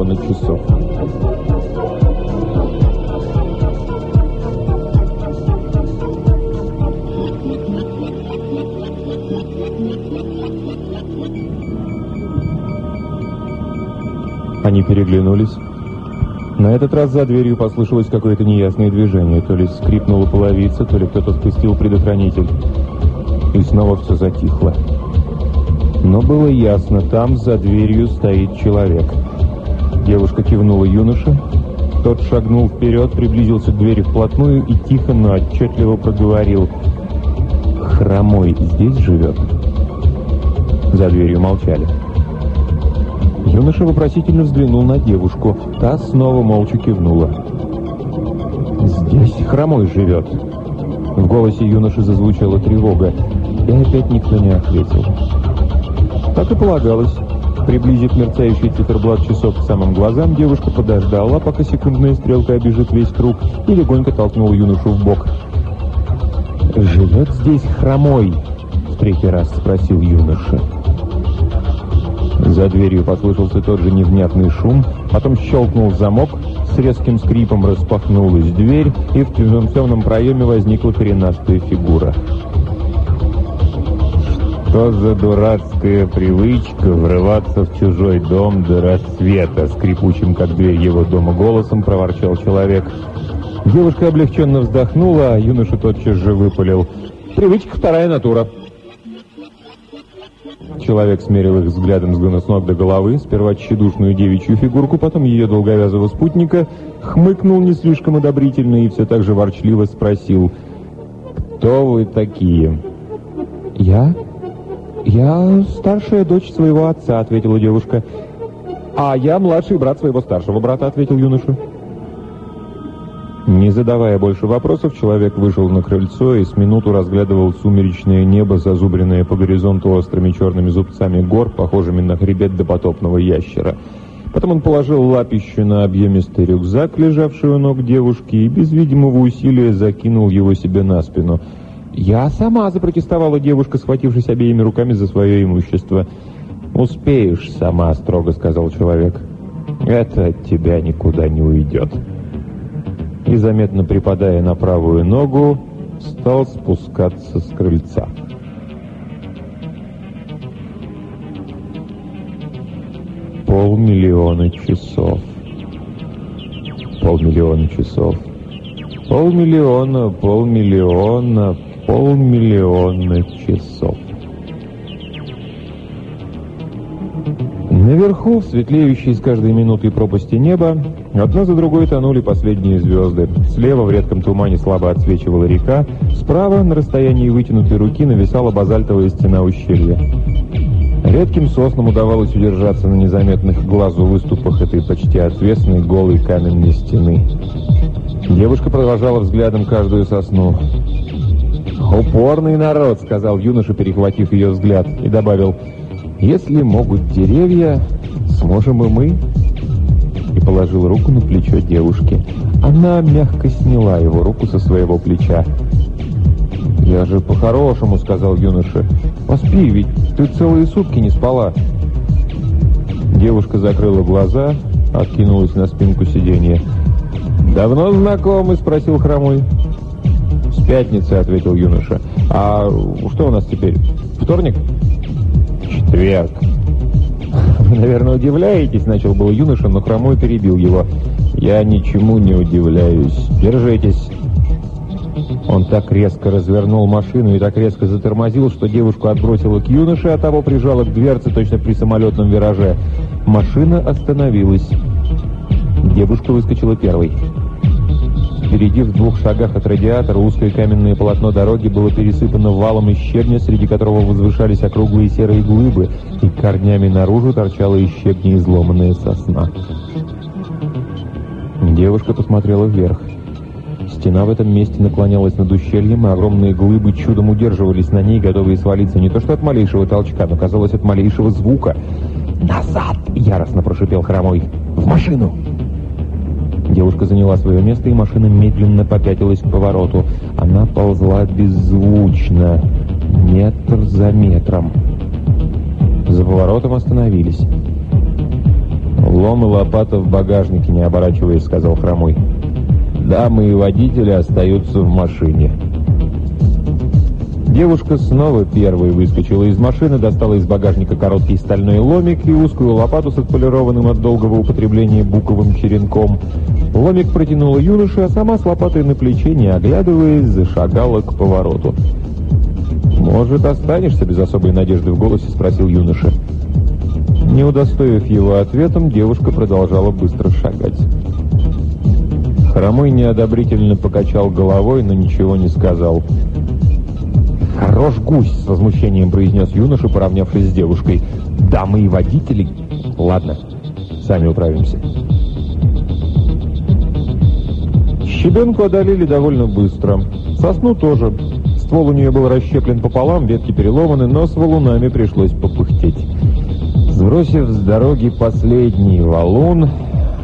Полмиллиона часов. Они переглянулись. На этот раз за дверью послышалось какое-то неясное движение. То ли скрипнула половица, то ли кто-то спустил предохранитель. И снова все затихло. Но было ясно, там за дверью стоит человек. Девушка кивнула юноше. Тот шагнул вперед, приблизился к двери вплотную и тихо, но отчетливо проговорил. «Хромой здесь живет?» За дверью молчали. Юноша вопросительно взглянул на девушку. Та снова молча кивнула. «Здесь хромой живет». В голосе юноши зазвучала тревога, и опять никто не ответил. Так и полагалось. Приблизив мерцающий циферблат часов к самым глазам, девушка подождала, пока секундная стрелка обежит весь круг, и легонько толкнула юношу в бок. «Живет здесь хромой?» — в третий раз спросил юноша. За дверью послышался тот же невнятный шум, потом щелкнул замок, с резким скрипом распахнулась дверь, и в темном проеме возникла коренастая фигура. «Что за дурацкая привычка врываться в чужой дом до рассвета?» Скрипучим, как дверь его дома, голосом проворчал человек. Девушка облегченно вздохнула, а юноша тотчас же выпалил. «Привычка вторая натура». Человек смерил их взглядом с ног до головы, сперва тщедушную девичью фигурку, потом ее долговязого спутника, хмыкнул не слишком одобрительно и все так же ворчливо спросил, «Кто вы такие?» «Я? Я старшая дочь своего отца», — ответила девушка. «А я младший брат своего старшего брата», — ответил юноша. Не задавая больше вопросов, человек вышел на крыльцо и с минуту разглядывал сумеречное небо, зазубренное по горизонту острыми черными зубцами гор, похожими на хребет допотопного ящера. Потом он положил лапищу на объемистый рюкзак, лежавший у ног девушки, и без видимого усилия закинул его себе на спину. «Я сама!» — запротестовала девушка, схватившись обеими руками за свое имущество. «Успеешь сама», — строго сказал человек. «Это от тебя никуда не уйдет» и, заметно припадая на правую ногу, стал спускаться с крыльца. Полмиллиона часов. Полмиллиона часов. Полмиллиона, полмиллиона, полмиллиона часов. Наверху, в светлеющей с каждой минутой пропасти неба, одна за другой тонули последние звезды. Слева в редком тумане слабо отсвечивала река, справа, на расстоянии вытянутой руки, нависала базальтовая стена ущелья. Редким соснам удавалось удержаться на незаметных глазу выступах этой почти отвесной голой каменной стены. Девушка продолжала взглядом каждую сосну. «Упорный народ», — сказал юноша, перехватив ее взгляд, и добавил — если могут деревья, сможем и мы. И положил руку на плечо девушки. Она мягко сняла его руку со своего плеча. «Я же по-хорошему», — сказал юноша. «Поспи, ведь ты целые сутки не спала». Девушка закрыла глаза, откинулась на спинку сиденья. «Давно знакомы?» — спросил хромой. «С пятницы», — ответил юноша. «А что у нас теперь? Вторник?» четверг. Вы, наверное, удивляетесь, начал был юноша, но хромой перебил его. Я ничему не удивляюсь. Держитесь. Он так резко развернул машину и так резко затормозил, что девушку отбросило к юноше, а того прижало к дверце точно при самолетном вираже. Машина остановилась. Девушка выскочила первой. Впереди, в двух шагах от радиатора, узкое каменное полотно дороги было пересыпано валом из щебня, среди которого возвышались округлые серые глыбы, и корнями наружу торчала из щебня изломанная сосна. Девушка посмотрела вверх. Стена в этом месте наклонялась над ущельем, и огромные глыбы чудом удерживались на ней, готовые свалиться не то что от малейшего толчка, но, казалось, от малейшего звука. «Назад!» — яростно прошипел Хромой. «В машину!» Девушка заняла свое место, и машина медленно попятилась к повороту. Она ползла беззвучно, метр за метром. За поворотом остановились. «Лом и лопата в багажнике, не оборачиваясь», — сказал Хромой. «Дамы и водители остаются в машине». Девушка снова первой выскочила из машины, достала из багажника короткий стальной ломик и узкую лопату с отполированным от долгого употребления буковым черенком. Ломик протянула юноше, а сама с лопатой на плече, не оглядываясь, зашагала к повороту. «Может, останешься?» — без особой надежды в голосе спросил юноша. Не удостоив его ответом, девушка продолжала быстро шагать. Хромой неодобрительно покачал головой, но ничего не сказал. «Хорош гусь!» — с возмущением произнес юноша, поравнявшись с девушкой. «Дамы и водители...» «Ладно, сами управимся». Щебенку одолели довольно быстро. Сосну тоже. Ствол у нее был расщеплен пополам, ветки переломаны, но с валунами пришлось попыхтеть. Сбросив с дороги последний валун,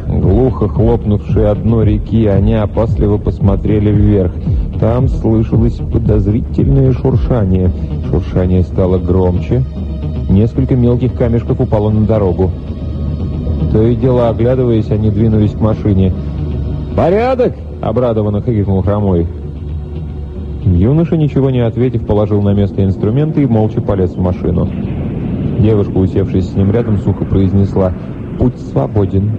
глухо хлопнувший одно реки, они опасливо посмотрели вверх. Там слышалось подозрительное шуршание. Шуршание стало громче. Несколько мелких камешков упало на дорогу. То и дело, оглядываясь, они двинулись к машине. «Порядок!» — обрадованно крикнул Хромой. Юноша, ничего не ответив, положил на место инструменты и молча полез в машину. Девушка, усевшись с ним рядом, сухо произнесла «Путь свободен».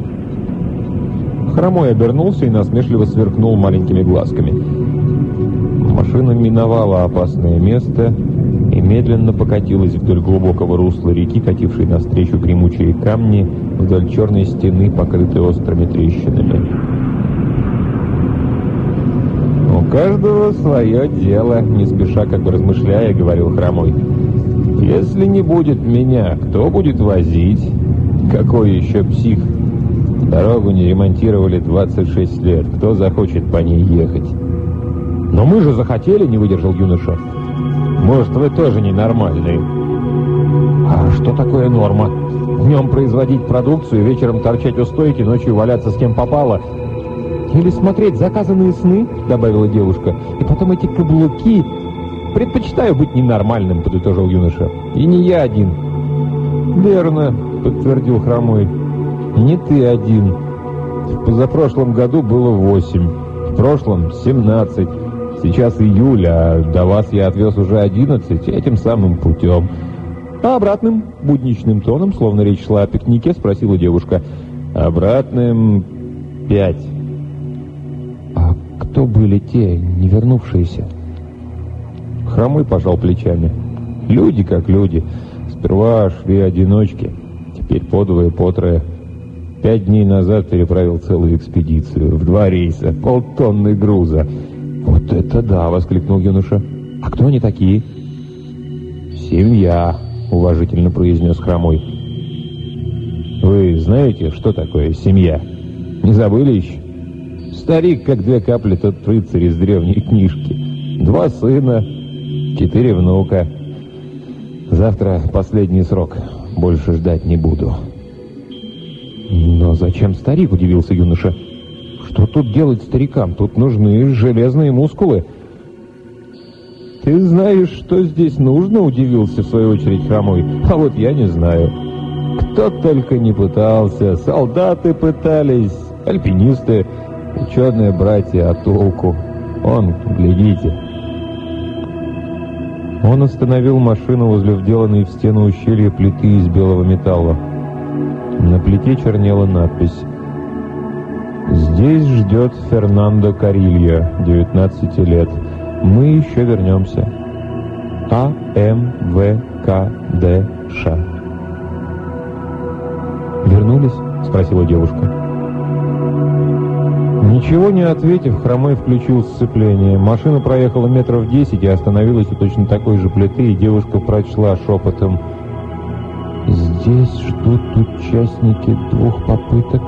Хромой обернулся и насмешливо сверкнул маленькими глазками. Машина миновала опасное место и медленно покатилась вдоль глубокого русла реки, катившей навстречу гремучие камни вдоль черной стены, покрытой острыми трещинами. «У каждого свое дело», — не спеша, как бы размышляя, говорил Хромой. Если не будет меня, кто будет возить? Какой еще псих? Дорогу не ремонтировали 26 лет. Кто захочет по ней ехать? Но мы же захотели, не выдержал юноша. Может, вы тоже ненормальные? А что такое норма? Днем производить продукцию, вечером торчать у стойки, ночью валяться с кем попало. Или смотреть заказанные сны, добавила девушка. И потом эти каблуки, «Предпочитаю быть ненормальным», — подытожил юноша. «И не я один». «Верно», — подтвердил Хромой. «Не ты один. В позапрошлом году было восемь, в прошлом — семнадцать. Сейчас июль, а до вас я отвез уже одиннадцать этим самым путем». А обратным, будничным тоном, словно речь шла о пикнике, спросила девушка. «Обратным пять». «А кто были те, не вернувшиеся?» Хромой пожал плечами. Люди как люди. Сперва шли одиночки, теперь по двое, по трое. Пять дней назад переправил целую экспедицию. В два рейса, полтонны груза. «Вот это да!» — воскликнул юноша. «А кто они такие?» «Семья», — уважительно произнес Хромой. «Вы знаете, что такое семья? Не забыли еще?» Старик, как две капли, тот рыцарь из древней книжки. Два сына, Четыре внука. Завтра последний срок. Больше ждать не буду. Но зачем старик, удивился юноша. Что тут делать старикам? Тут нужны железные мускулы. Ты знаешь, что здесь нужно, удивился в свою очередь хромой. А вот я не знаю. Кто только не пытался. Солдаты пытались, альпинисты, ученые братья, а толку? Он, глядите, он остановил машину возле вделанной в стену ущелья плиты из белого металла. На плите чернела надпись «Здесь ждет Фернандо Карилья, 19 лет. Мы еще вернемся. А. М. В. К. Д. Ш». «Вернулись?» — спросила девушка. Ничего не ответив, Хромой включил сцепление. Машина проехала метров десять и остановилась у точно такой же плиты, и девушка прочла шепотом. «Здесь ждут участники двух попыток.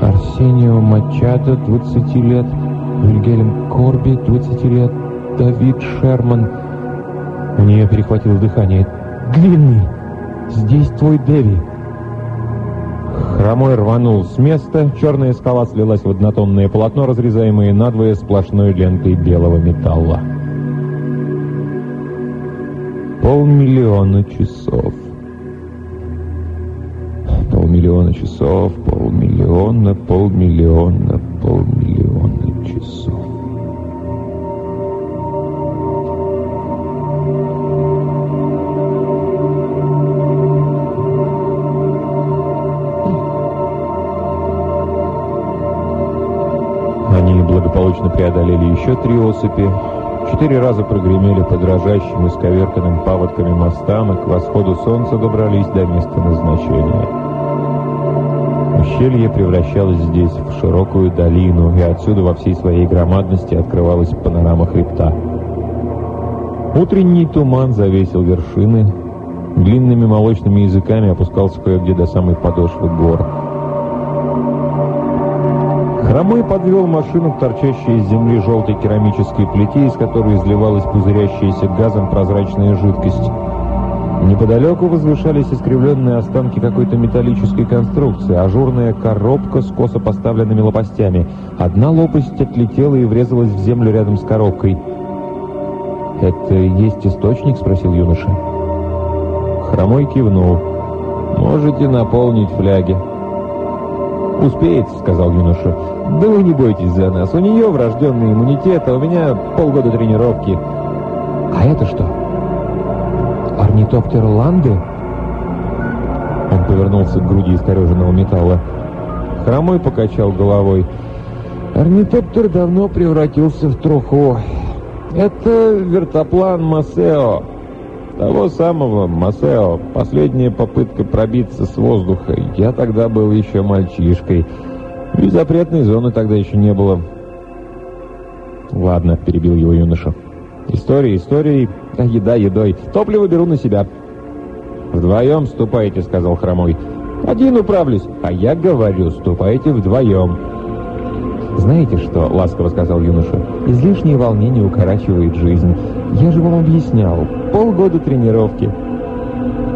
Арсенио Мачадо, 20 лет, Вильгельм Корби, 20 лет, Давид Шерман». У нее перехватило дыхание. «Длинный! Здесь твой Дэви!» Хромой рванул с места, черная скала слилась в однотонное полотно, разрезаемое надвое сплошной лентой белого металла. Полмиллиона часов. Полмиллиона часов, полмиллиона, полмиллиона, полмиллиона часов. Благополучно преодолели еще три осыпи, четыре раза прогремели по дрожащим и сковерканным паводками мостам и к восходу солнца добрались до места назначения. Ущелье превращалось здесь в широкую долину, и отсюда во всей своей громадности открывалась панорама хребта. Утренний туман завесил вершины, длинными молочными языками опускался кое-где до самой подошвы гор. Хромой подвел машину к торчащей из земли желтой керамической плите, из которой изливалась пузырящаяся газом прозрачная жидкость. Неподалеку возвышались искривленные останки какой-то металлической конструкции, ажурная коробка с косо поставленными лопастями. Одна лопасть отлетела и врезалась в землю рядом с коробкой. «Это есть источник?» — спросил юноша. Хромой кивнул. «Можете наполнить фляги». «Успеете», — сказал юноша. «Да вы не бойтесь за нас. У нее врожденный иммунитет, а у меня полгода тренировки». «А это что? Орнитоптер Ланды?» Он повернулся к груди искореженного металла. Хромой покачал головой. «Орнитоптер давно превратился в труху. Это вертоплан Масео». Того самого, Масео, последняя попытка пробиться с воздуха. Я тогда был еще мальчишкой. И запретной зоны тогда еще не было. Ладно, перебил его юноша. История историей, а еда едой. Топливо беру на себя. Вдвоем ступайте, сказал Хромой. Один управлюсь, а я говорю, ступайте вдвоем. «Знаете что?» — ласково сказал юноша. «Излишнее волнение укорачивает жизнь. Я же вам объяснял. Полгода тренировки».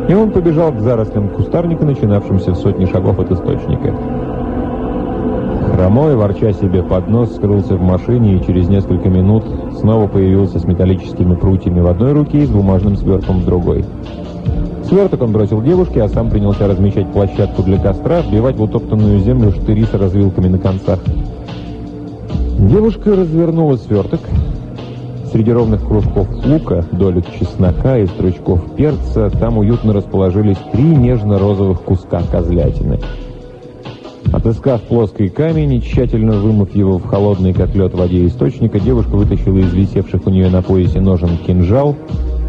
И он побежал к зарослям кустарника, начинавшимся в сотни шагов от источника. Хромой, ворча себе под нос, скрылся в машине и через несколько минут снова появился с металлическими прутьями в одной руке и с бумажным свертком в другой. Сверток он бросил девушке, а сам принялся размещать площадку для костра, вбивать в утоптанную землю штыри с развилками на концах. Девушка развернула сверток. Среди ровных кружков лука, долек чеснока и стручков перца там уютно расположились три нежно-розовых куска козлятины. Отыскав плоский камень и тщательно вымыв его в холодный как лед воде источника, девушка вытащила из висевших у нее на поясе ножен кинжал,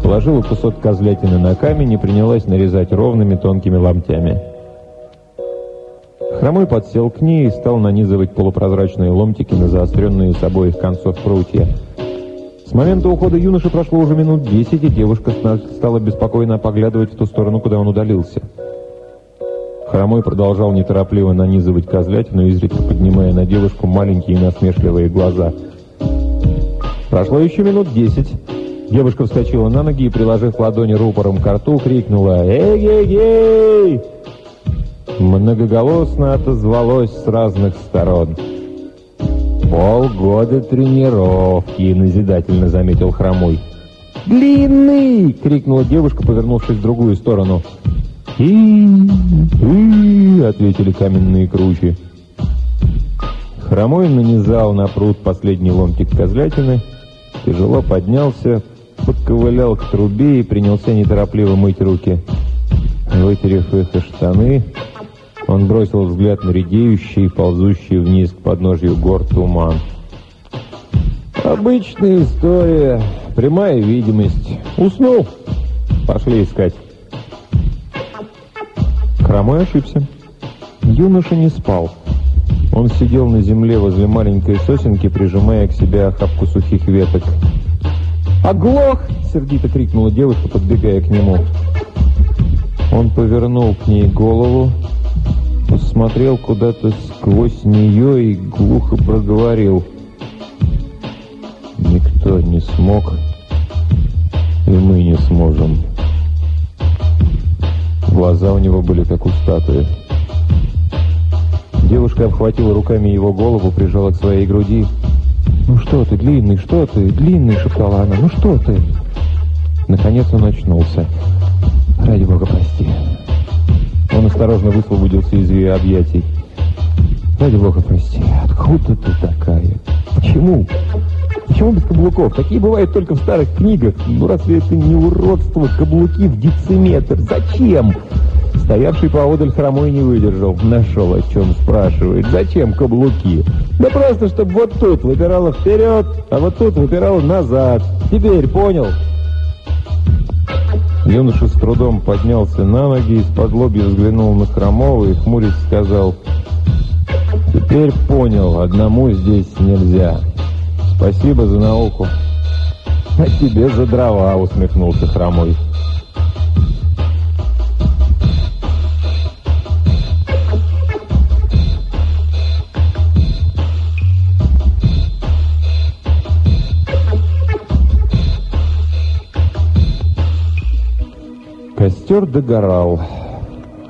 положила кусок козлятины на камень и принялась нарезать ровными тонкими ломтями. Хромой подсел к ней и стал нанизывать полупрозрачные ломтики на заостренные с обоих концов прутья. С момента ухода юноши прошло уже минут десять, и девушка стала беспокойно поглядывать в ту сторону, куда он удалился. Хромой продолжал неторопливо нанизывать козлятину, изредка поднимая на девушку маленькие насмешливые глаза. Прошло еще минут десять. Девушка вскочила на ноги и, приложив ладони рупором к рту, крикнула «Эй-эй-эй!» Многоголосно отозвалось с разных сторон. «Полгода тренировки», — назидательно заметил Хромой. «Длинный!» — крикнула девушка, повернувшись в другую сторону. и и ответили каменные кручи. Хромой нанизал на пруд последний ломтик козлятины, тяжело поднялся, подковылял к трубе и принялся неторопливо мыть руки. Вытерев их и штаны, он бросил взгляд на редеющий, ползущий вниз к подножью гор туман. «Обычная история, прямая видимость. Уснул? Пошли искать». Хромой ошибся. Юноша не спал. Он сидел на земле возле маленькой сосенки, прижимая к себе охапку сухих веток. «Оглох!» — сердито крикнула девушка, подбегая к нему. Он повернул к ней голову, посмотрел куда-то сквозь нее и глухо проговорил. «Никто не смог, и мы не сможем». Глаза у него были как у статуи. Девушка обхватила руками его голову, прижала к своей груди. «Ну что ты, длинный, что ты, длинный?» — шептала она. «Ну что ты?» Наконец он очнулся. «Ради бога, прости». Он осторожно высвободился из ее объятий. «Ради бога, прости, откуда ты такая? Почему? Почему без каблуков? Такие бывают только в старых книгах. Ну, разве это не уродство? Каблуки в дециметр. Зачем?» Стоявший поодаль хромой не выдержал. Нашел, о чем спрашивает. Зачем каблуки? Да просто, чтобы вот тут выпирало вперед, а вот тут выпирало назад. Теперь понял? Юноша с трудом поднялся на ноги, из-под лобья взглянул на Хромова и хмурясь сказал, «Теперь понял, одному здесь нельзя. Спасибо за науку». «А тебе за дрова», — усмехнулся Хромой. Костер догорал.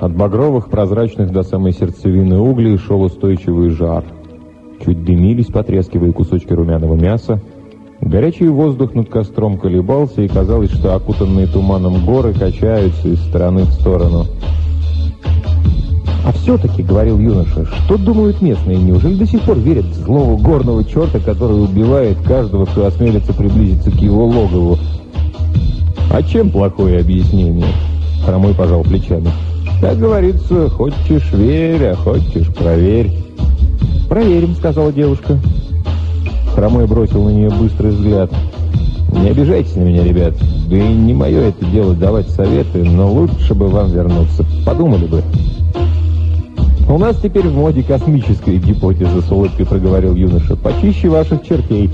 От багровых, прозрачных до самой сердцевины углей шел устойчивый жар. Чуть дымились, потрескивая кусочки румяного мяса. Горячий воздух над костром колебался, и казалось, что окутанные туманом горы качаются из стороны в сторону. «А все-таки, — говорил юноша, — что думают местные? Неужели до сих пор верят в злого горного черта, который убивает каждого, кто осмелится приблизиться к его логову? «А чем плохое объяснение?» Хромой пожал плечами. «Как говорится, хочешь верь, а хочешь проверь». «Проверим», — сказала девушка. Хромой бросил на нее быстрый взгляд. «Не обижайтесь на меня, ребят. Да и не мое это дело давать советы, но лучше бы вам вернуться. Подумали бы». «У нас теперь в моде космическая гипотеза», — с улыбкой проговорил юноша. «Почище ваших чертей.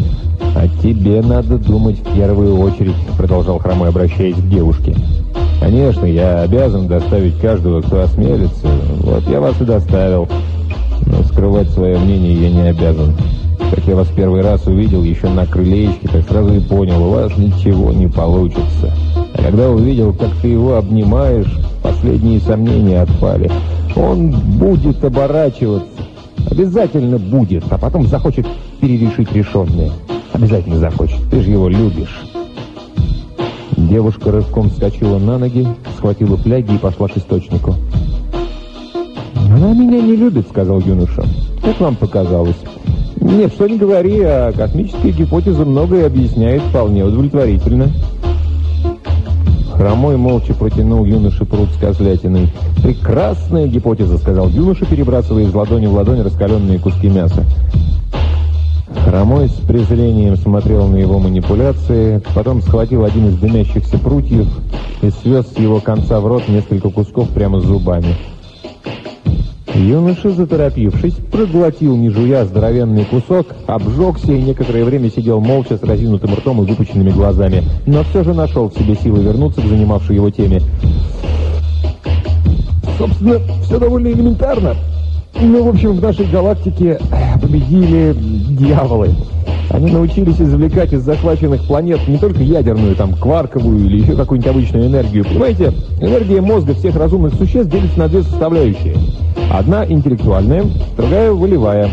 «А тебе надо думать в первую очередь», — продолжал Хромой, обращаясь к девушке. «Конечно, я обязан доставить каждого, кто осмелится. Вот я вас и доставил. Но скрывать свое мнение я не обязан. Как я вас первый раз увидел еще на крылечке, так сразу и понял, у вас ничего не получится. А когда увидел, как ты его обнимаешь, последние сомнения отпали. Он будет оборачиваться. Обязательно будет, а потом захочет перерешить решенное. Обязательно захочет. Ты же его любишь. Девушка рывком вскочила на ноги, схватила фляги и пошла к источнику. «Она меня не любит», — сказал юноша. «Как вам показалось?» «Нет, что не говори, а космическая гипотеза многое объясняет вполне удовлетворительно». Хромой молча протянул юноше пруд с козлятиной. «Прекрасная гипотеза», — сказал юноша, перебрасывая из ладони в ладонь раскаленные куски мяса. Хромой с презрением смотрел на его манипуляции, потом схватил один из дымящихся прутьев и свез с его конца в рот несколько кусков прямо зубами. Юноша, заторопившись, проглотил, не жуя, здоровенный кусок, обжегся и некоторое время сидел молча с разинутым ртом и выпученными глазами, но все же нашел в себе силы вернуться к занимавшей его теме. «Собственно, все довольно элементарно», ну, в общем, в нашей галактике победили дьяволы. Они научились извлекать из захваченных планет не только ядерную, там, кварковую или еще какую-нибудь обычную энергию. Понимаете, энергия мозга всех разумных существ делится на две составляющие. Одна интеллектуальная, другая волевая.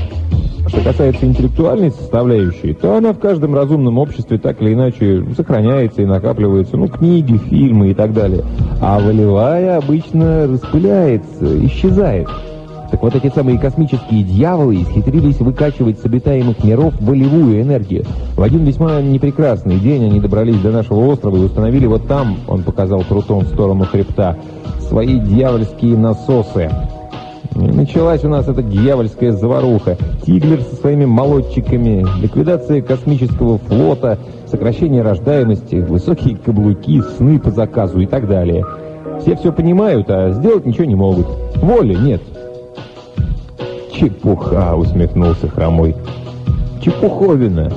Что касается интеллектуальной составляющей, то она в каждом разумном обществе так или иначе сохраняется и накапливается, ну, книги, фильмы и так далее. А волевая обычно распыляется, исчезает. Так вот эти самые космические дьяволы исхитрились выкачивать с обитаемых миров волевую энергию. В один весьма непрекрасный день они добрались до нашего острова и установили вот там, он показал крутом в сторону хребта, свои дьявольские насосы. И началась у нас эта дьявольская заваруха. Тиглер со своими молодчиками, ликвидация космического флота, сокращение рождаемости, высокие каблуки, сны по заказу и так далее. Все все понимают, а сделать ничего не могут. Воли нет. «Чепуха!» — усмехнулся Хромой. «Чепуховина!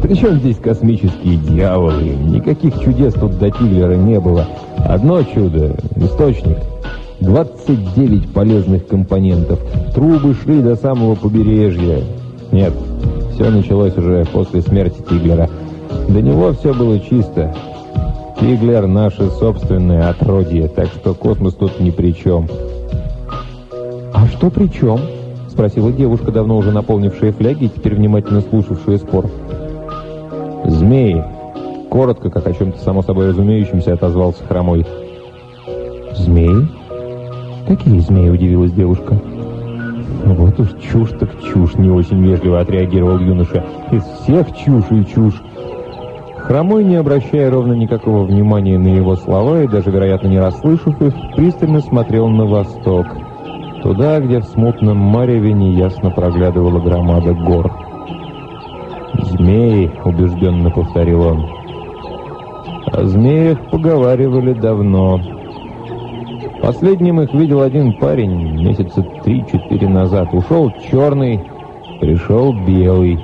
Причем здесь космические дьяволы? Никаких чудес тут до Тиглера не было. Одно чудо — источник. 29 полезных компонентов. Трубы шли до самого побережья. Нет, все началось уже после смерти Тиглера. До него все было чисто. Тиглер — наше собственное отродье, так что космос тут ни при чем. «А что при чем?» Спросила девушка, давно уже наполнившая фляги и теперь внимательно слушавшая спор. «Змеи!» Коротко, как о чем-то само собой разумеющемся, отозвался Хромой. «Змеи?» «Какие змеи?» — удивилась девушка. «Вот уж чушь так чушь!» — не очень вежливо отреагировал юноша. «Из всех чушь и чушь!» Хромой, не обращая ровно никакого внимания на его слова и даже, вероятно, не расслышав их, пристально смотрел на восток, туда, где в смутном мареве неясно проглядывала громада гор. «Змеи!» — убежденно повторил он. О змеях поговаривали давно. Последним их видел один парень месяца три-четыре назад. Ушел черный, пришел белый.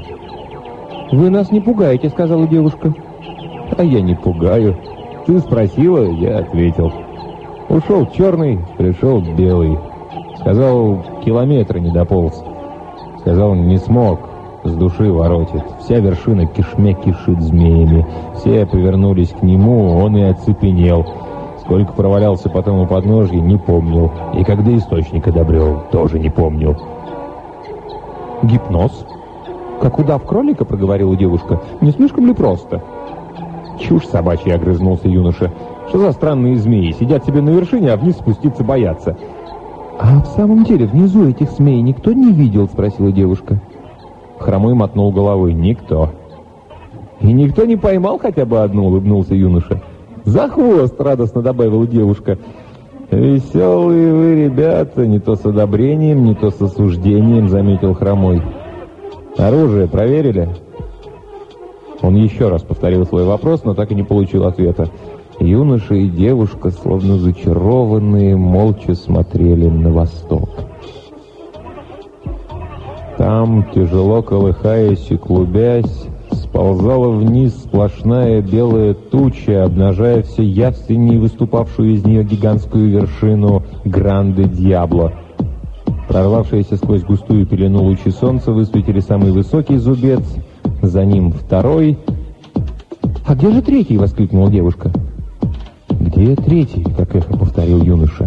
«Вы нас не пугаете», — сказала девушка. «А я не пугаю. Ты спросила, я ответил. Ушел черный, пришел белый. Сказал, километра не дополз. Сказал, не смог, с души воротит. Вся вершина кишмя кишит змеями. Все повернулись к нему, он и оцепенел. Сколько провалялся потом у подножья, не помнил. И когда источник одобрел, тоже не помнил. «Гипноз?» «Как удав кролика?» — проговорила девушка. «Не слишком ли просто?» «Чушь собачья!» — огрызнулся юноша. «Что за странные змеи? Сидят себе на вершине, а вниз спуститься боятся». «А в самом деле внизу этих змей никто не видел?» — спросила девушка. Хромой мотнул головой. «Никто». «И никто не поймал хотя бы одну?» — улыбнулся юноша. «За хвост!» — радостно добавила девушка. «Веселые вы ребята, не то с одобрением, не то с осуждением», — заметил Хромой. «Оружие проверили?» Он еще раз повторил свой вопрос, но так и не получил ответа. Юноша и девушка, словно зачарованные, молча смотрели на восток. Там, тяжело колыхаясь и клубясь, сползала вниз сплошная белая туча, обнажая все явственнее выступавшую из нее гигантскую вершину Гранде Дьябло. Прорвавшиеся сквозь густую пелену лучи солнца высветили самый высокий зубец, за ним второй. «А где же третий?» — воскликнула девушка. «Где третий?» — как эхо повторил юноша.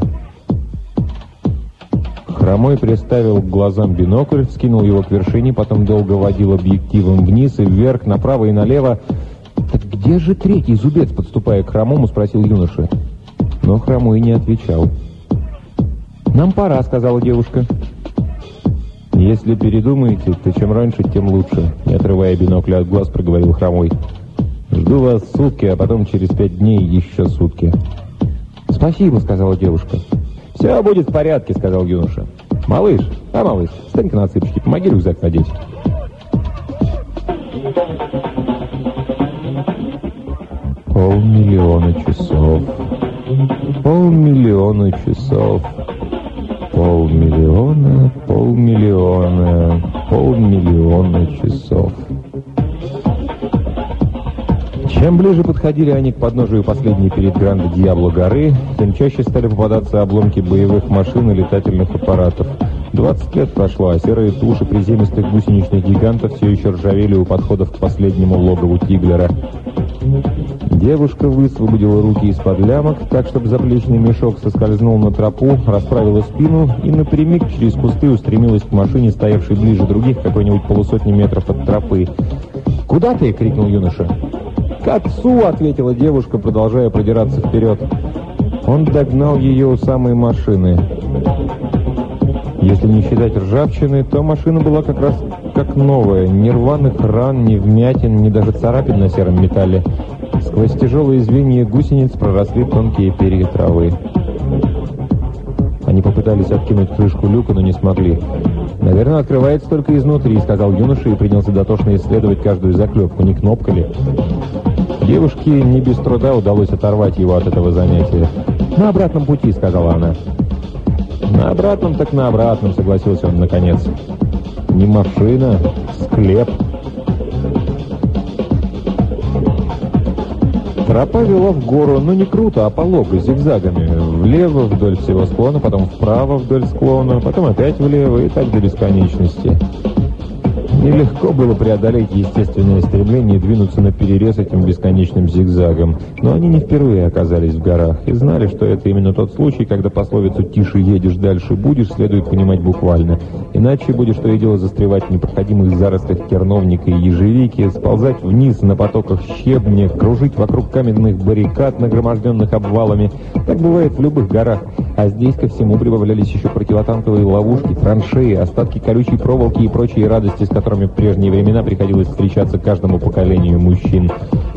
Хромой приставил к глазам бинокль, скинул его к вершине, потом долго водил объективом вниз и вверх, направо и налево. «Так где же третий зубец?» — подступая к Хромому, спросил юноша. Но Хромой не отвечал. «Нам пора», — сказала девушка. «Если передумаете, то чем раньше, тем лучше», — не отрывая бинокля от глаз, проговорил Хромой. Жду вас сутки, а потом через пять дней еще сутки». «Спасибо», — сказала девушка. «Все будет в порядке», — сказал юноша. «Малыш, а, малыш, встань-ка на цыпочки, помоги рюкзак надеть». Полмиллиона часов. Полмиллиона часов. Полмиллиона, полмиллиона, полмиллиона часов. Чем ближе подходили они к подножию последней перед Гранде Диабло горы, тем чаще стали попадаться обломки боевых машин и летательных аппаратов. 20 лет прошло, а серые туши приземистых гусеничных гигантов все еще ржавели у подходов к последнему логову Тиглера. Девушка высвободила руки из-под лямок, так, чтобы заплечный мешок соскользнул на тропу, расправила спину и напрямик через кусты устремилась к машине, стоявшей ближе других, какой-нибудь полусотни метров от тропы. «Куда ты?» — крикнул юноша. «К отцу!» — ответила девушка, продолжая продираться вперед. Он догнал ее у самой машины. Если не считать ржавчины, то машина была как раз как новая. Ни рваных ран, ни вмятин, ни даже царапин на сером металле. Сквозь тяжелые звенья гусениц проросли тонкие перья травы. Они попытались откинуть крышку люка, но не смогли. «Наверное, открывается только изнутри», — сказал юноша и принялся дотошно исследовать каждую заклепку, не кнопка ли. Девушке не без труда удалось оторвать его от этого занятия. «На обратном пути», — сказала она. «На обратном так на обратном», — согласился он наконец. «Не машина, склеп». Тропа вела в гору, но не круто, а полого, зигзагами. Влево вдоль всего склона, потом вправо вдоль склона, потом опять влево и так до бесконечности. Нелегко было преодолеть естественное стремление двинуться на перерез этим бесконечным зигзагом. Но они не впервые оказались в горах и знали, что это именно тот случай, когда пословицу «тише едешь, дальше будешь» следует понимать буквально. Иначе будешь то и дело застревать в непроходимых зарослях терновника и ежевики, сползать вниз на потоках щебня, кружить вокруг каменных баррикад, нагроможденных обвалами. Так бывает в любых горах. А здесь ко всему прибавлялись еще противотанковые ловушки, траншеи, остатки колючей проволоки и прочие радости, с которыми в прежние времена приходилось встречаться каждому поколению мужчин.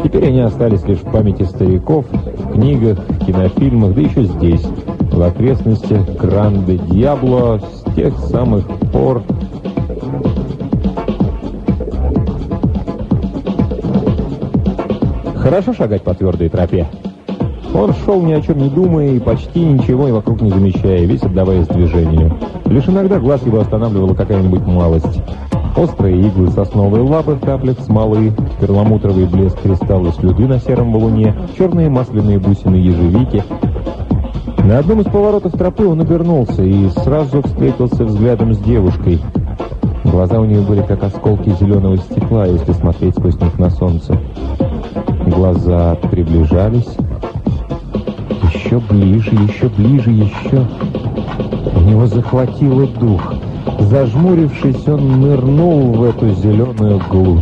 Теперь они остались лишь в памяти стариков, в книгах, в кинофильмах, да еще здесь, в окрестностях Гранде Диабло с тех самых пор... Хорошо шагать по твердой тропе. Он шел ни о чем не думая и почти ничего и вокруг не замечая, весь отдаваясь движению. Лишь иногда глаз его останавливала какая-нибудь малость. Острые иглы сосновой лапы в каплях смолы, перламутровый блеск кристалла слюды на сером валуне, черные масляные бусины ежевики. На одном из поворотов тропы он обернулся и сразу встретился взглядом с девушкой. Глаза у нее были как осколки зеленого стекла, если смотреть сквозь них на солнце. Глаза приближались, еще ближе, еще ближе, еще. У него захватило дух. Зажмурившись, он нырнул в эту зеленую глубь.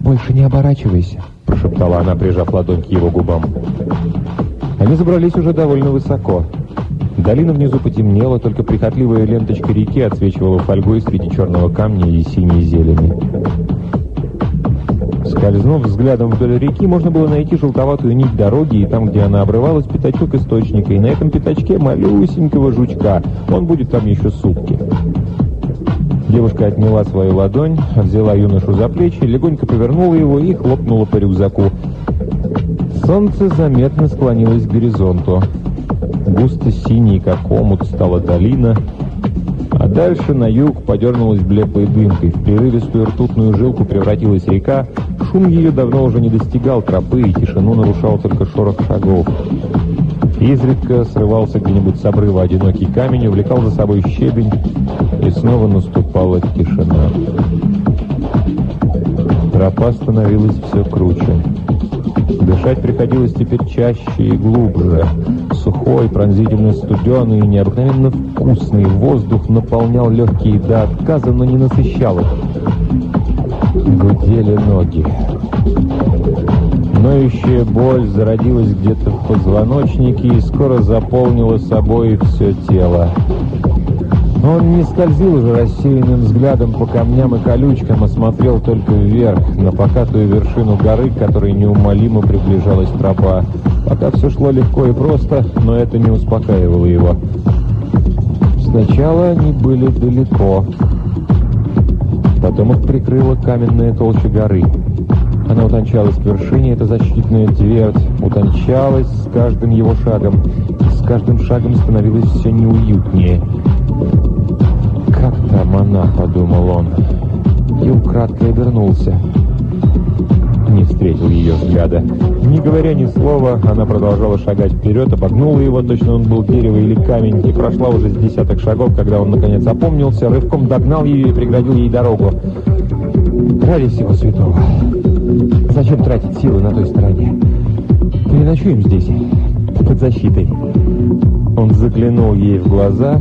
«Больше не оборачивайся», — прошептала она, прижав ладонь к его губам. Они забрались уже довольно высоко. Долина внизу потемнела, только прихотливая ленточка реки отсвечивала фольгой среди черного камня и синей зелени. Скользнув взглядом вдоль реки, можно было найти желтоватую нить дороги, и там, где она обрывалась, пятачок источника, и на этом пятачке малюсенького жучка. Он будет там еще сутки. Девушка отняла свою ладонь, взяла юношу за плечи, легонько повернула его и хлопнула по рюкзаку. Солнце заметно склонилось к горизонту. Густо синий, как омут, стала долина — дальше на юг подернулась блеклой дымкой. В прерывистую ртутную жилку превратилась река. Шум ее давно уже не достигал тропы, и тишину нарушал только шорох шагов. Изредка срывался где-нибудь с обрыва одинокий камень, увлекал за собой щебень, и снова наступала тишина. Тропа становилась все круче. Дышать приходилось теперь чаще и глубже. Сухой, пронзительно студеный и необыкновенно вкусный воздух наполнял легкие до отказа, но не насыщал их. Гудели ноги. Ноющая боль зародилась где-то в позвоночнике и скоро заполнила собой все тело. Он не скользил уже рассеянным взглядом по камням и колючкам, а смотрел только вверх, на покатую вершину горы, к которой неумолимо приближалась тропа. Пока все шло легко и просто, но это не успокаивало его. Сначала они были далеко. Потом их прикрыла каменная толща горы. Она утончалась к вершине, эта защитная твердь, утончалась с каждым его шагом, с каждым шагом становилась все неуютнее — «Как там она?» — подумал он. И украдкой обернулся. Не встретил ее взгляда. Не говоря ни слова, она продолжала шагать вперед, обогнула его, точно он был дерево или камень, и прошла уже с десяток шагов, когда он наконец опомнился, рывком догнал ее и преградил ей дорогу. Ради всего святого. Зачем тратить силы на той стороне? Переночуем здесь, под защитой. Он заглянул ей в глаза,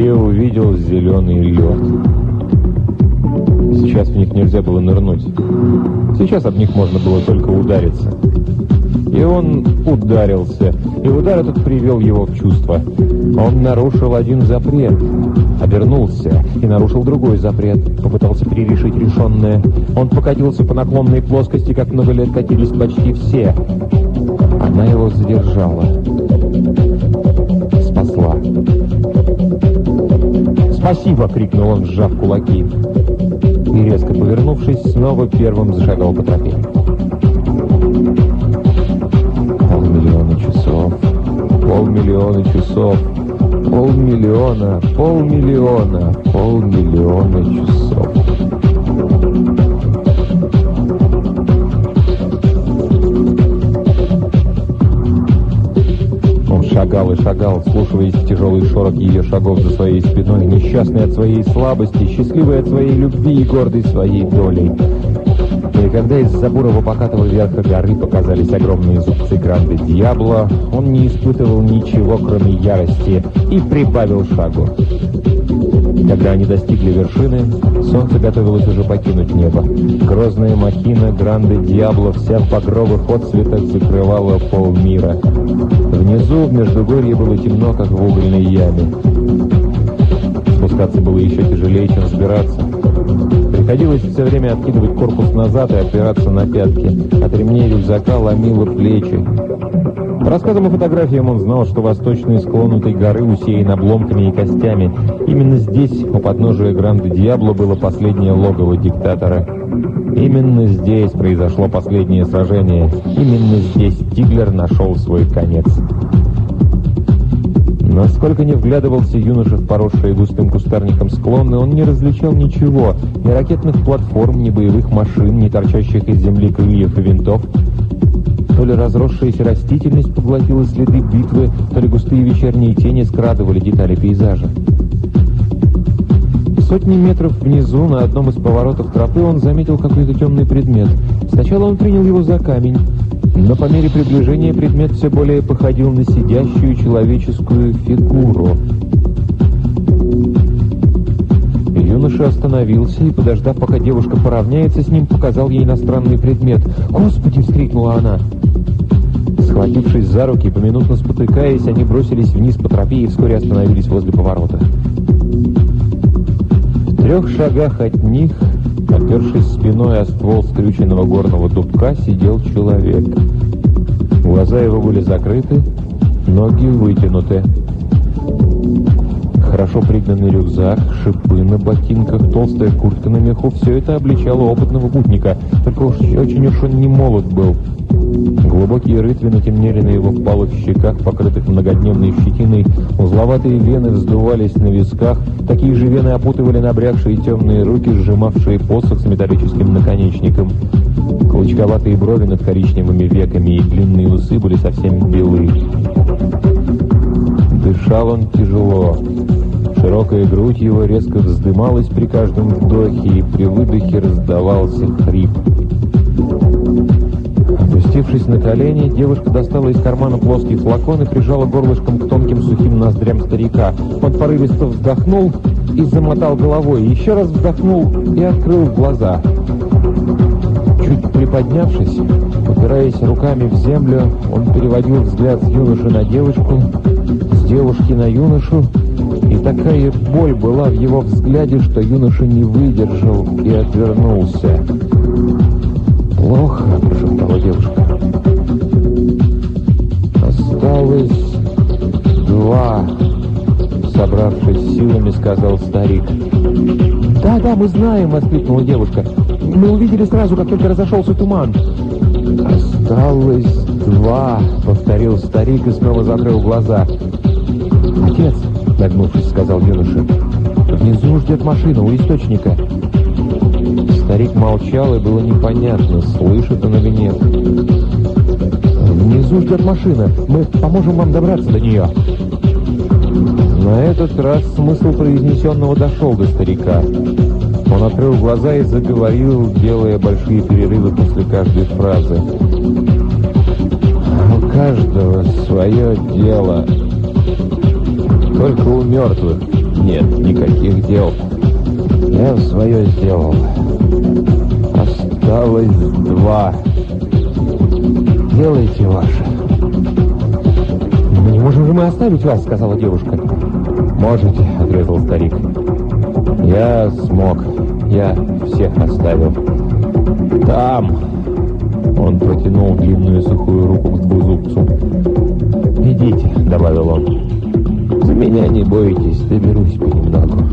и увидел зеленый лед. Сейчас в них нельзя было нырнуть. Сейчас об них можно было только удариться. И он ударился, и удар этот привел его в чувство. Он нарушил один запрет, обернулся и нарушил другой запрет, попытался перерешить решенное. Он покатился по наклонной плоскости, как много лет катились почти все. Она его задержала. «Спасибо!» — крикнул он, сжав кулаки. И, резко повернувшись, снова первым зашагал по тропе. Полмиллиона часов, полмиллиона часов, полмиллиона, полмиллиона, полмиллиона часов. Шагал и шагал, слушаясь тяжелый шорох ее шагов за своей спиной, несчастный от своей слабости, счастливый от своей любви и гордый своей долей. И когда из-за бурого покатого верха горы показались огромные зубцы Гранды Диабло, он не испытывал ничего, кроме ярости, и прибавил шагу. Когда они достигли вершины, солнце готовилось уже покинуть небо. Грозная махина Гранде Диабло вся в багровых отцветах закрывала полмира. Внизу в Междугорье было темно, как в угольной яме. Спускаться было еще тяжелее, чем сбираться. Приходилось все время откидывать корпус назад и опираться на пятки. От ремней рюкзака ломило плечи. По рассказам и фотографиям он знал, что восточный склон этой горы усеян обломками и костями. Именно здесь, у подножия Гранде Диабло, было последнее логово диктатора. Именно здесь произошло последнее сражение. Именно здесь Тиглер нашел свой конец. Насколько не вглядывался юноша в поросшие густым кустарником склоны, он не различал ничего, ни ракетных платформ, ни боевых машин, ни торчащих из земли крыльев и винтов. То ли разросшаяся растительность поглотила следы битвы, то ли густые вечерние тени скрадывали детали пейзажа. Сотни метров внизу, на одном из поворотов тропы, он заметил какой-то темный предмет. Сначала он принял его за камень, но по мере приближения предмет все более походил на сидящую человеческую фигуру. Юноша остановился и, подождав, пока девушка поравняется с ним, показал ей иностранный предмет. «Господи!» — вскрикнула она. Схватившись за руки, поминутно спотыкаясь, они бросились вниз по тропе и вскоре остановились возле поворота. В трех шагах от них, опершись спиной о ствол скрюченного горного дубка, сидел человек. Глаза его были закрыты, ноги вытянуты. Хорошо пригнанный рюкзак, шипы на ботинках, толстая куртка на меху — все это обличало опытного путника, только уж очень уж он не молод был. Глубокие рытвины темнели на его впалых щеках, покрытых многодневной щетиной, узловатые вены вздувались на висках, такие же вены опутывали набрякшие темные руки, сжимавшие посох с металлическим наконечником. Клочковатые брови над коричневыми веками и длинные усы были совсем белы. Дышал он тяжело. Широкая грудь его резко вздымалась при каждом вдохе, и при выдохе раздавался хрип. Опустившись на колени, девушка достала из кармана плоский флакон и прижала горлышком к тонким сухим ноздрям старика. Он порывисто вздохнул и замотал головой, еще раз вздохнул и открыл глаза. Чуть приподнявшись, упираясь руками в землю, он переводил взгляд с юноши на девочку, с девушки на юношу, и такая боль была в его взгляде, что юноша не выдержал и отвернулся. «Плохо», — прошептала девушка. «Осталось два», — собравшись силами, сказал старик. «Да, да, мы знаем», — воскликнула девушка. «Мы увидели сразу, как только разошелся туман». «Осталось два», — повторил старик и снова закрыл глаза. «Отец», — нагнувшись, сказал юноша, — «внизу ждет машина у источника». Старик молчал, и было непонятно, слышит он или нет. «Внизу ждет машина. Мы поможем вам добраться до нее». На этот раз смысл произнесенного дошел до старика. Он открыл глаза и заговорил, делая большие перерывы после каждой фразы. «У каждого свое дело. Только у мертвых нет никаких дел. Я свое сделал». Осталось два. Делайте ваше. «Не можем же мы оставить вас», — сказала девушка. «Можете», — отрезал старик. «Я смог. Я всех оставил. Там!» Он протянул длинную сухую руку к двузубцу. «Идите», — добавил он. «За меня не бойтесь, доберусь понемногу».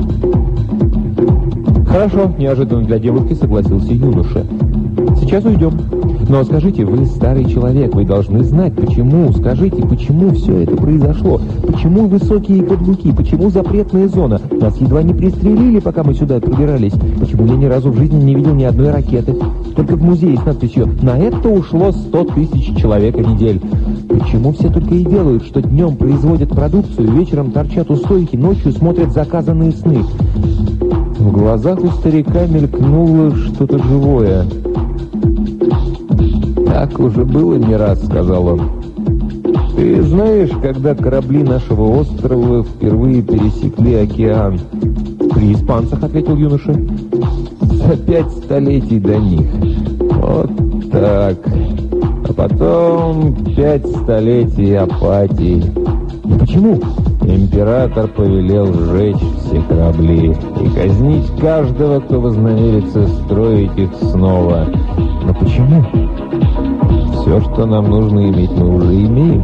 «Хорошо», — неожиданно для девушки согласился юноша. Сейчас уйдем. Но скажите, вы старый человек, вы должны знать, почему. Скажите, почему все это произошло? Почему высокие каблуки? Почему запретная зона? Нас едва не пристрелили, пока мы сюда пробирались. Почему я ни разу в жизни не видел ни одной ракеты? Только в музее с надписью «На это ушло 100 тысяч человек в неделю». Почему все только и делают, что днем производят продукцию, вечером торчат у стойки, ночью смотрят заказанные сны? В глазах у старика мелькнуло что-то живое. «Так уже было не раз», — сказал он. «Ты знаешь, когда корабли нашего острова впервые пересекли океан? «При испанцах», — ответил юноша. «За пять столетий до них. Вот так. А потом пять столетий апатии». «Но почему?» Император повелел сжечь все корабли и казнить каждого, кто вознамерится строить их снова. Но почему? Все, что нам нужно иметь, мы уже имеем.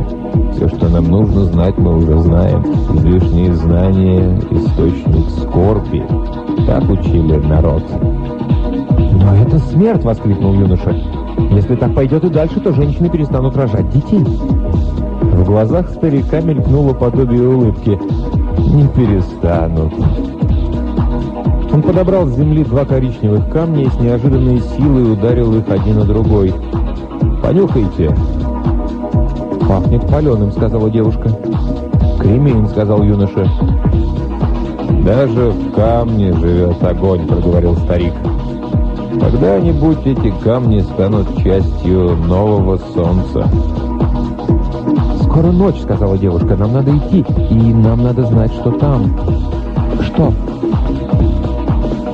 Все, что нам нужно знать, мы уже знаем. Излишние знания — источник скорби. Так учили народ. «Но это смерть!» — воскликнул юноша. «Если так пойдет и дальше, то женщины перестанут рожать детей». В глазах старика мелькнуло подобие улыбки. «Не перестанут». Он подобрал с земли два коричневых камня и с неожиданной силой ударил их один на другой. «Понюхайте!» «Пахнет паленым», — сказала девушка. «Кремень», — сказал юноша. «Даже в камне живет огонь», — проговорил старик. «Когда-нибудь эти камни станут частью нового солнца». «Скоро ночь», — сказала девушка. «Нам надо идти, и нам надо знать, что там». «Что?»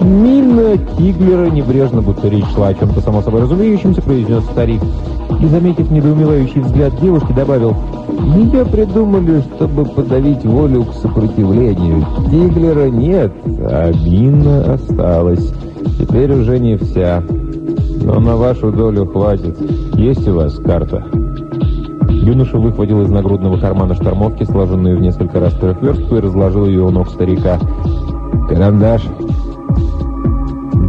Мина Тиглера небрежно, будто речь шла о чем-то само собой разумеющемся, произнес старик. И, заметив недоумевающий взгляд девушки, добавил, «Ее придумали, чтобы подавить волю к сопротивлению. Тиглера нет, а Мина осталась. Теперь уже не вся. Но на вашу долю хватит. Есть у вас карта?» Юноша выхватил из нагрудного кармана штормовки, сложенную в несколько раз трехверстку, и разложил ее у ног старика. «Карандаш!»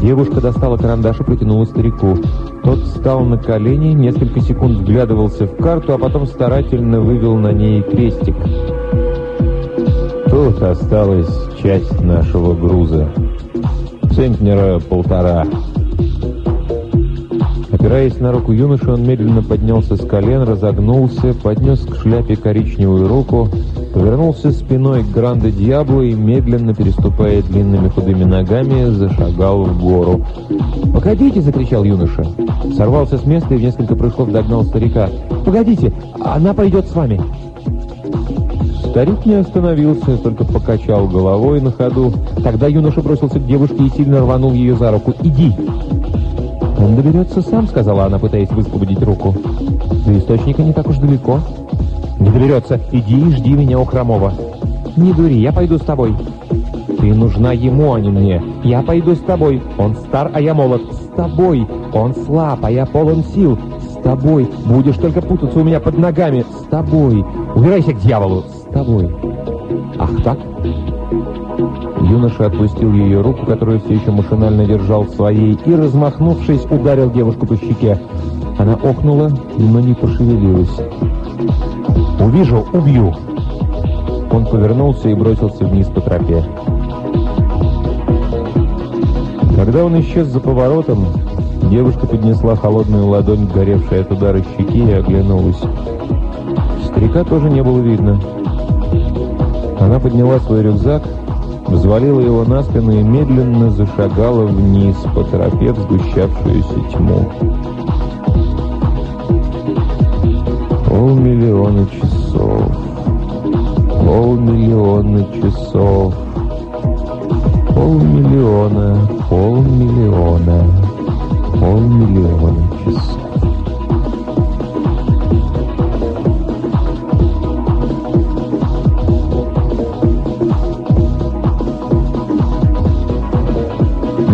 Девушка достала карандаш и протянула старику. Тот встал на колени, несколько секунд вглядывался в карту, а потом старательно вывел на ней крестик. Тут осталась часть нашего груза. Центнера полтора. Опираясь на руку юноши, он медленно поднялся с колен, разогнулся, поднес к шляпе коричневую руку, повернулся спиной к Гранде Диабло и, медленно переступая длинными худыми ногами, зашагал в гору. «Погодите!» — закричал юноша. Сорвался с места и в несколько прыжков догнал старика. «Погодите! Она пойдет с вами!» Старик не остановился, только покачал головой на ходу. Тогда юноша бросился к девушке и сильно рванул ее за руку. «Иди!» «Он доберется сам», — сказала она, пытаясь высвободить руку. «До источника не так уж далеко». «Не доберется. Иди и жди меня у Хромова». «Не дури, я пойду с тобой». «Ты нужна ему, а не мне. Я пойду с тобой. Он стар, а я молод. С тобой. Он слаб, а я полон сил. С тобой. Будешь только путаться у меня под ногами. С тобой. Убирайся к дьяволу. С тобой». «Ах так?» Юноша отпустил ее руку, которую все еще машинально держал своей, и, размахнувшись, ударил девушку по щеке. Она охнула, но не пошевелилась. «Увижу, убью!» Он повернулся и бросился вниз по тропе. Когда он исчез за поворотом, девушка поднесла холодную ладонь горевшей от удара щеки и оглянулась. Старика тоже не было видно. Она подняла свой рюкзак, взвалила его на спину и медленно зашагала вниз по тропе в сгущавшуюся тьму. Полмиллиона часов, полмиллиона часов, полмиллиона, полмиллиона, полмиллиона часов.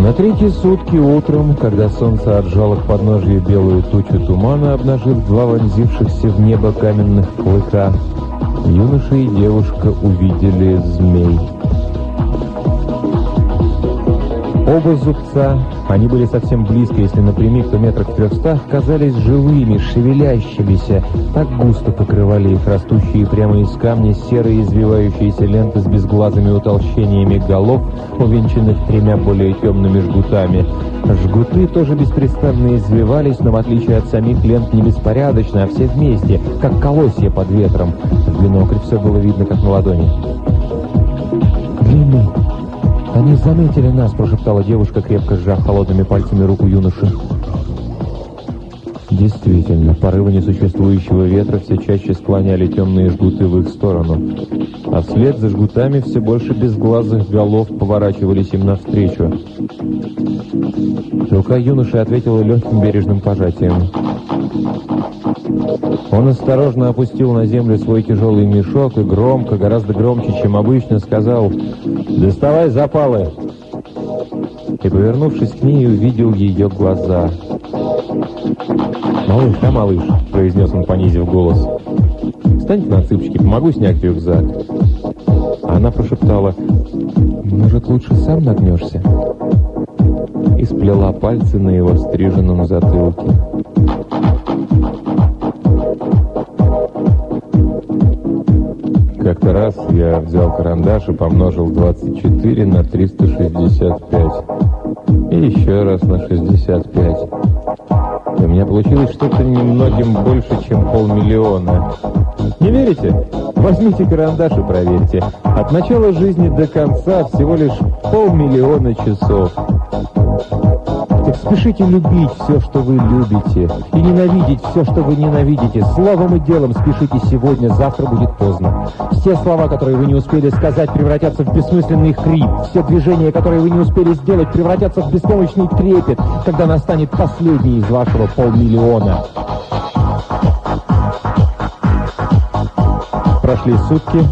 На третьи сутки утром, когда солнце отжало к подножию белую тучу тумана, обнажив два вонзившихся в небо каменных клыка, юноша и девушка увидели змей. Оба зубца, они были совсем близко, если напрямик, то метрах в трехстах, казались живыми, шевелящимися. Так густо покрывали их растущие прямо из камня серые извивающиеся ленты с безглазыми утолщениями голов, увенчанных тремя более темными жгутами. Жгуты тоже беспрестанно извивались, но в отличие от самих лент не беспорядочно, а все вместе, как колосья под ветром. В бинокль все было видно, как на ладони. «Длинный!» «Они заметили нас», — прошептала девушка, крепко сжав холодными пальцами руку юноши. Действительно, порывы несуществующего ветра все чаще склоняли темные жгуты в их сторону, а вслед за жгутами все больше безглазых голов поворачивались им навстречу. Рука юноши ответила легким бережным пожатием. Он осторожно опустил на землю свой тяжелый мешок и громко, гораздо громче, чем обычно, сказал «Доставай запалы!» И, повернувшись к ней, увидел ее глаза. «Малыш, да, малыш!» — произнес он, понизив голос. «Встань на цыпочки, помогу снять рюкзак». Она прошептала «Может, лучше сам нагнешься?» И сплела пальцы на его стриженном затылке. Как-то раз я взял карандаш и помножил 24 на 365. И еще раз на 65. У меня получилось что-то немногим больше, чем полмиллиона. Не верите? Возьмите карандаш и проверьте. От начала жизни до конца всего лишь полмиллиона часов. Так спешите любить все, что вы любите, и ненавидеть все, что вы ненавидите. Словом и делом спешите сегодня, завтра будет поздно. Все слова, которые вы не успели сказать, превратятся в бессмысленный хрип. Все движения, которые вы не успели сделать, превратятся в беспомощный трепет, когда настанет последний из вашего полмиллиона. Прошли сутки,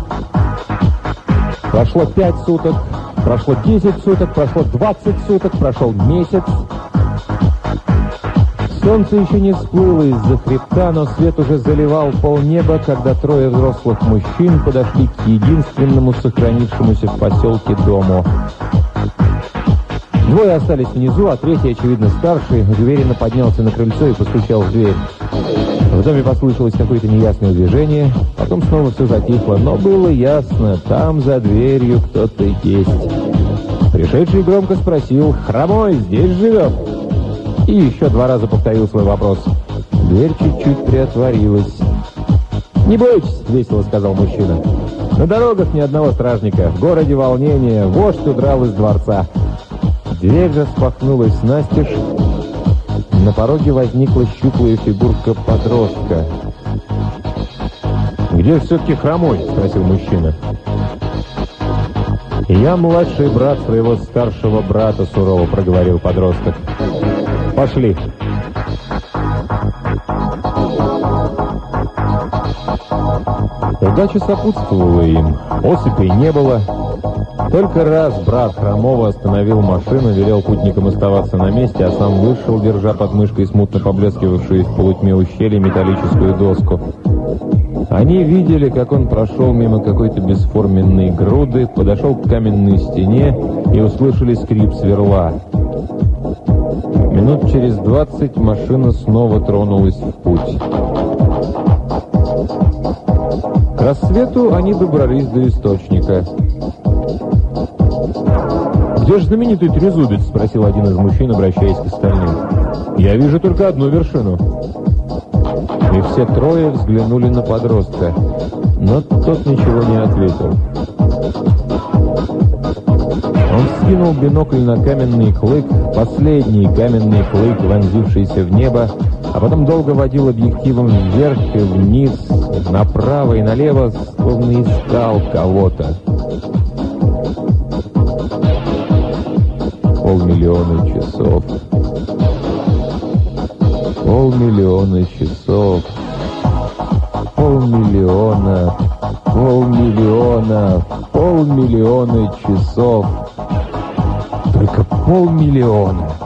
прошло пять суток, прошло десять суток, прошло двадцать суток, прошел месяц, Солнце еще не всплыло из-за хребта, но свет уже заливал полнеба, когда трое взрослых мужчин подошли к единственному сохранившемуся в поселке дому. Двое остались внизу, а третий, очевидно старший, уверенно поднялся на крыльцо и постучал в дверь. В доме послышалось какое-то неясное движение, потом снова все затихло, но было ясно, там за дверью кто-то есть. Пришедший громко спросил, «Хромой здесь живет?» И еще два раза повторил свой вопрос. Дверь чуть-чуть приотворилась. «Не бойтесь», — весело сказал мужчина. «На дорогах ни одного стражника. В городе волнение. Вождь удрал из дворца». Дверь распахнулась настежь. На пороге возникла щуплая фигурка подростка. «Где все-таки хромой?» — спросил мужчина. «Я младший брат своего старшего брата», — сурово проговорил подросток. Пошли. Удача сопутствовала им. Осыпей не было. Только раз брат Хромова остановил машину, велел путникам оставаться на месте, а сам вышел, держа под мышкой смутно поблескивавшую в полутьме ущелья металлическую доску. Они видели, как он прошел мимо какой-то бесформенной груды, подошел к каменной стене и услышали скрип сверла. Минут через двадцать машина снова тронулась в путь. К рассвету они добрались до источника. «Где же знаменитый трезубец?» — спросил один из мужчин, обращаясь к остальным. «Я вижу только одну вершину». И все трое взглянули на подростка, но тот ничего не ответил. Он скинул бинокль на каменный клык, последний каменный клык, вонзившийся в небо, а потом долго водил объективом вверх и вниз, направо и налево, словно искал кого-то. Полмиллиона часов. Полмиллиона часов. Полмиллиона. Полмиллиона. Полмиллиона часов только полмиллиона.